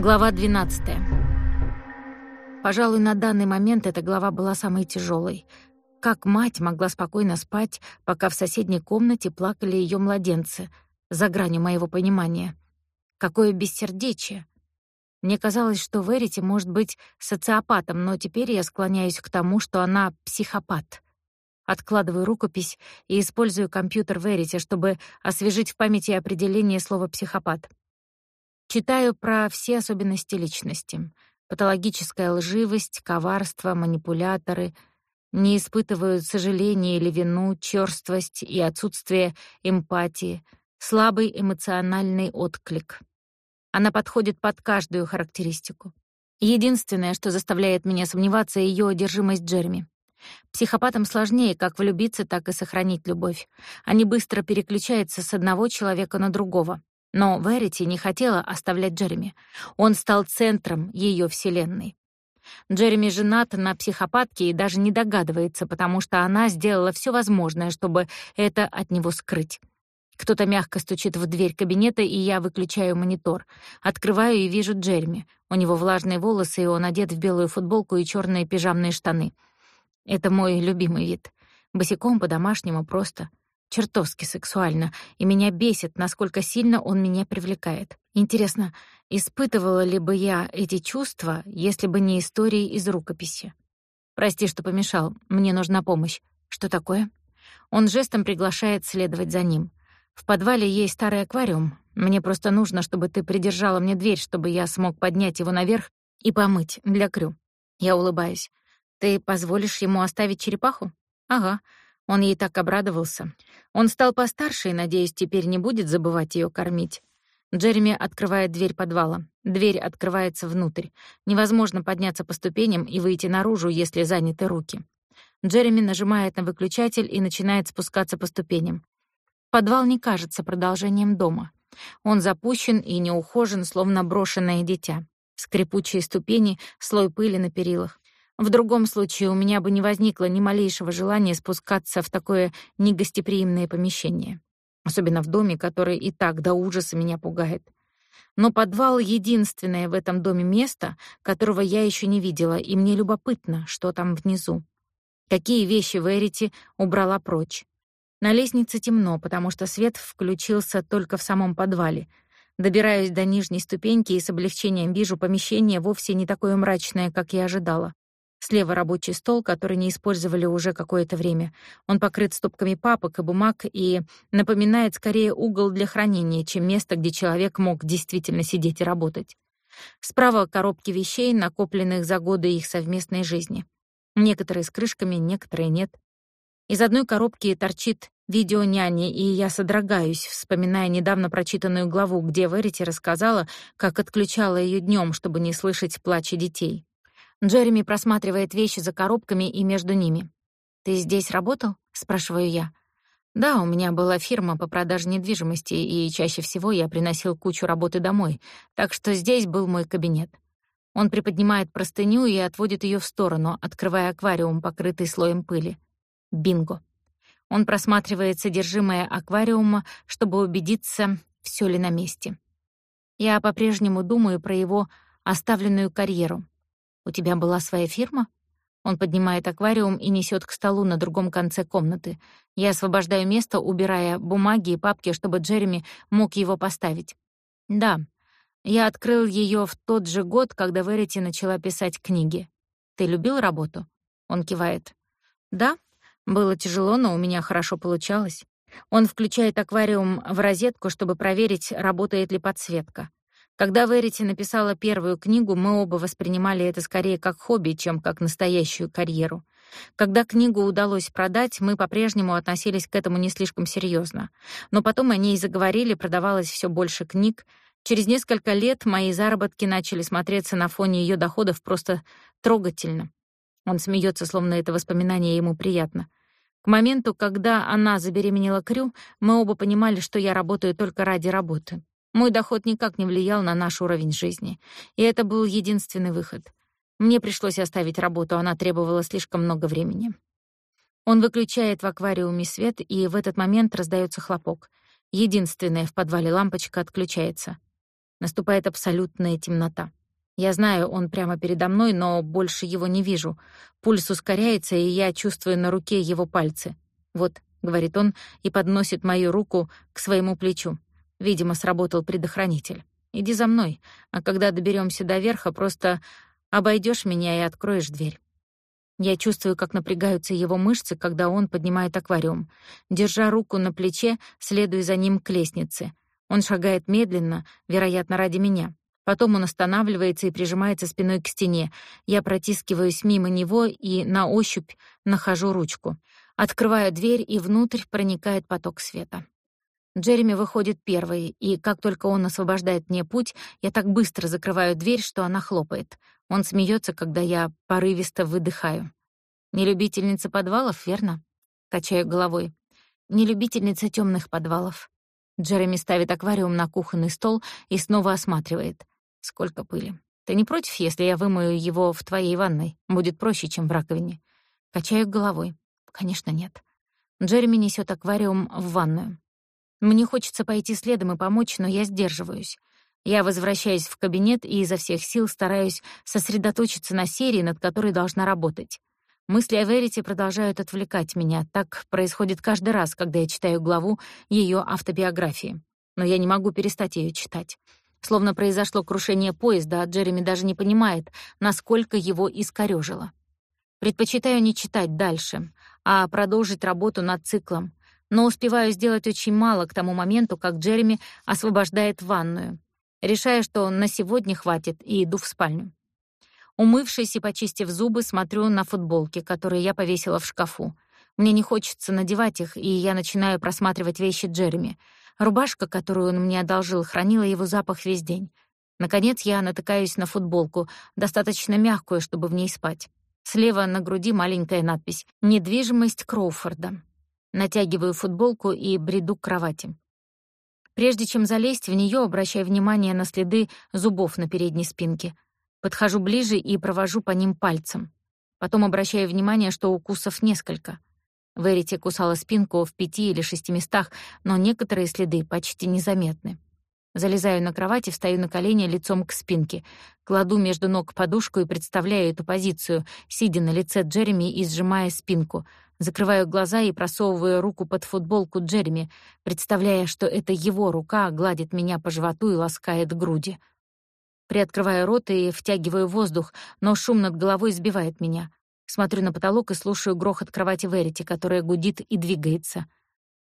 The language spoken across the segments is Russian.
Глава 12. Пожалуй, на данный момент эта глава была самой тяжелой. Как мать могла спокойно спать, пока в соседней комнате плакали ее младенцы, за гранью моего понимания? Какое бессердечие! Мне казалось, что Верити может быть социопатом, но теперь я склоняюсь к тому, что она психопат. Откладываю рукопись и использую компьютер Верити, чтобы освежить в памяти определение слова «психопат». Читаю про все особенности личности. Патологическая лживость, коварство, манипуляторы, не испытывают сожаления или вину, чёрствость и отсутствие эмпатии, слабый эмоциональный отклик. Она подходит под каждую характеристику. Единственное, что заставляет меня сомневаться, её одержимость Джереми. Психопатам сложнее как влюбиться, так и сохранить любовь. Они быстро переключаются с одного человека на другого. Но Верити не хотела оставлять Джереми. Он стал центром ее вселенной. Джереми женат на психопатке и даже не догадывается, потому что она сделала все возможное, чтобы это от него скрыть. Кто-то мягко стучит в дверь кабинета, и я выключаю монитор. Открываю и вижу Джереми. У него влажные волосы, и он одет в белую футболку и черные пижамные штаны. Это мой любимый вид. Босиком по-домашнему просто чертовски сексуально, и меня бесит, насколько сильно он меня привлекает. Интересно, испытывала ли бы я эти чувства, если бы не истории из рукописи? Прости, что помешал. Мне нужна помощь. Что такое? Он жестом приглашает следовать за ним. В подвале есть старый аквариум. Мне просто нужно, чтобы ты придержала мне дверь, чтобы я смог поднять его наверх и помыть для крю. Я улыбаюсь. Ты позволишь ему оставить черепаху? Ага. Он ей так обрадовался. Он стал постарше и, надеюсь, теперь не будет забывать ее кормить. Джереми открывает дверь подвала. Дверь открывается внутрь. Невозможно подняться по ступеням и выйти наружу, если заняты руки. Джереми нажимает на выключатель и начинает спускаться по ступеням. Подвал не кажется продолжением дома. Он запущен и неухожен, словно брошенное дитя. Скрипучие ступени, слой пыли на перилах. В другом случае у меня бы не возникло ни малейшего желания спускаться в такое негостеприимное помещение, особенно в доме, который и так до ужаса меня пугает. Но подвал — единственное в этом доме место, которого я еще не видела, и мне любопытно, что там внизу. Какие вещи Верити убрала прочь. На лестнице темно, потому что свет включился только в самом подвале. Добираюсь до нижней ступеньки и с облегчением вижу помещение вовсе не такое мрачное, как я ожидала. Слева рабочий стол, который не использовали уже какое-то время. Он покрыт стопками папок и бумаг и напоминает скорее угол для хранения, чем место, где человек мог действительно сидеть и работать. Справа коробки вещей, накопленных за годы их совместной жизни. Некоторые с крышками, некоторые нет. Из одной коробки торчит видео няни, и я содрогаюсь, вспоминая недавно прочитанную главу, где Верити рассказала, как отключала ее днем, чтобы не слышать плача детей. Джереми просматривает вещи за коробками и между ними. «Ты здесь работал?» — спрашиваю я. «Да, у меня была фирма по продаже недвижимости, и чаще всего я приносил кучу работы домой, так что здесь был мой кабинет». Он приподнимает простыню и отводит ее в сторону, открывая аквариум, покрытый слоем пыли. Бинго. Он просматривает содержимое аквариума, чтобы убедиться, все ли на месте. Я по-прежнему думаю про его оставленную карьеру. У тебя была своя фирма? Он поднимает аквариум и несет к столу на другом конце комнаты. Я освобождаю место, убирая бумаги и папки, чтобы Джереми мог его поставить. Да, я открыл ее в тот же год, когда Верити начала писать книги. Ты любил работу? Он кивает. Да, было тяжело, но у меня хорошо получалось. Он включает аквариум в розетку, чтобы проверить, работает ли подсветка. Когда Верити написала первую книгу, мы оба воспринимали это скорее как хобби, чем как настоящую карьеру. Когда книгу удалось продать, мы по-прежнему относились к этому не слишком серьезно. Но потом о ней заговорили, продавалось все больше книг. Через несколько лет мои заработки начали смотреться на фоне ее доходов просто трогательно. Он смеется, словно это воспоминание ему приятно. К моменту, когда она забеременела Крю, мы оба понимали, что я работаю только ради работы. Мой доход никак не влиял на наш уровень жизни, и это был единственный выход. Мне пришлось оставить работу, она требовала слишком много времени. Он выключает в аквариуме свет, и в этот момент раздается хлопок. Единственная в подвале лампочка отключается. Наступает абсолютная темнота. Я знаю, он прямо передо мной, но больше его не вижу. Пульс ускоряется, и я чувствую на руке его пальцы. «Вот», — говорит он и подносит мою руку к своему плечу. Видимо, сработал предохранитель. «Иди за мной, а когда доберемся до верха, просто обойдешь меня и откроешь дверь». Я чувствую, как напрягаются его мышцы, когда он поднимает аквариум. Держа руку на плече, следую за ним к лестнице. Он шагает медленно, вероятно, ради меня. Потом он останавливается и прижимается спиной к стене. Я протискиваюсь мимо него и на ощупь нахожу ручку. Открываю дверь, и внутрь проникает поток света. Джереми выходит первый, и как только он освобождает мне путь, я так быстро закрываю дверь, что она хлопает. Он смеется, когда я порывисто выдыхаю. «Не любительница подвалов, верно?» Качаю головой. «Не любительница темных подвалов». Джереми ставит аквариум на кухонный стол и снова осматривает. Сколько пыли. Ты не против, если я вымою его в твоей ванной? Будет проще, чем в раковине. Качаю головой. Конечно, нет. Джереми несет аквариум в ванную. Мне хочется пойти следом и помочь, но я сдерживаюсь. Я возвращаюсь в кабинет и изо всех сил стараюсь сосредоточиться на серии, над которой должна работать. Мысли о Верите продолжают отвлекать меня. Так происходит каждый раз, когда я читаю главу ее автобиографии. Но я не могу перестать ее читать. Словно произошло крушение поезда, а Джереми даже не понимает, насколько его искорёжило. Предпочитаю не читать дальше, а продолжить работу над циклом, но успеваю сделать очень мало к тому моменту, как Джереми освобождает ванную. Решаю, что на сегодня хватит, и иду в спальню. Умывшись и почистив зубы, смотрю на футболки, которые я повесила в шкафу. Мне не хочется надевать их, и я начинаю просматривать вещи Джереми. Рубашка, которую он мне одолжил, хранила его запах весь день. Наконец я натыкаюсь на футболку, достаточно мягкую, чтобы в ней спать. Слева на груди маленькая надпись «Недвижимость Кроуфорда». Натягиваю футболку и бреду к кровати. Прежде чем залезть в нее, обращаю внимание на следы зубов на передней спинке. Подхожу ближе и провожу по ним пальцем. Потом обращаю внимание, что укусов несколько — Верити кусала спинку в пяти или шести местах, но некоторые следы почти незаметны. Залезаю на кровать и встаю на колени лицом к спинке. Кладу между ног подушку и представляю эту позицию, сидя на лице Джереми и сжимая спинку. Закрываю глаза и просовываю руку под футболку Джереми, представляя, что это его рука гладит меня по животу и ласкает груди. Приоткрываю рот и втягиваю воздух, но шум над головой сбивает меня. Смотрю на потолок и слушаю грохот кровати Верити, которая гудит и двигается.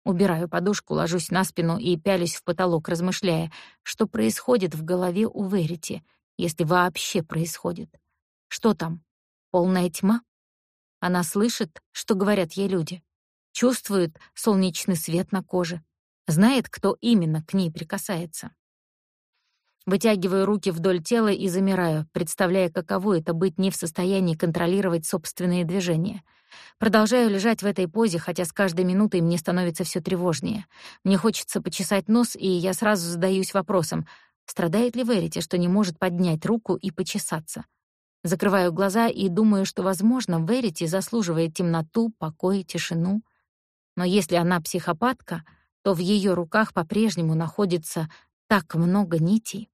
Убираю подушку, ложусь на спину и пялюсь в потолок, размышляя, что происходит в голове у Верити, если вообще происходит. Что там? Полная тьма? Она слышит, что говорят ей люди. Чувствует солнечный свет на коже. Знает, кто именно к ней прикасается. Вытягиваю руки вдоль тела и замираю, представляя, каково это быть не в состоянии контролировать собственные движения. Продолжаю лежать в этой позе, хотя с каждой минутой мне становится все тревожнее. Мне хочется почесать нос, и я сразу задаюсь вопросом, страдает ли Верити, что не может поднять руку и почесаться. Закрываю глаза и думаю, что, возможно, Верити заслуживает темноту, покой, тишину. Но если она психопатка, то в ее руках по-прежнему находится так много нитей.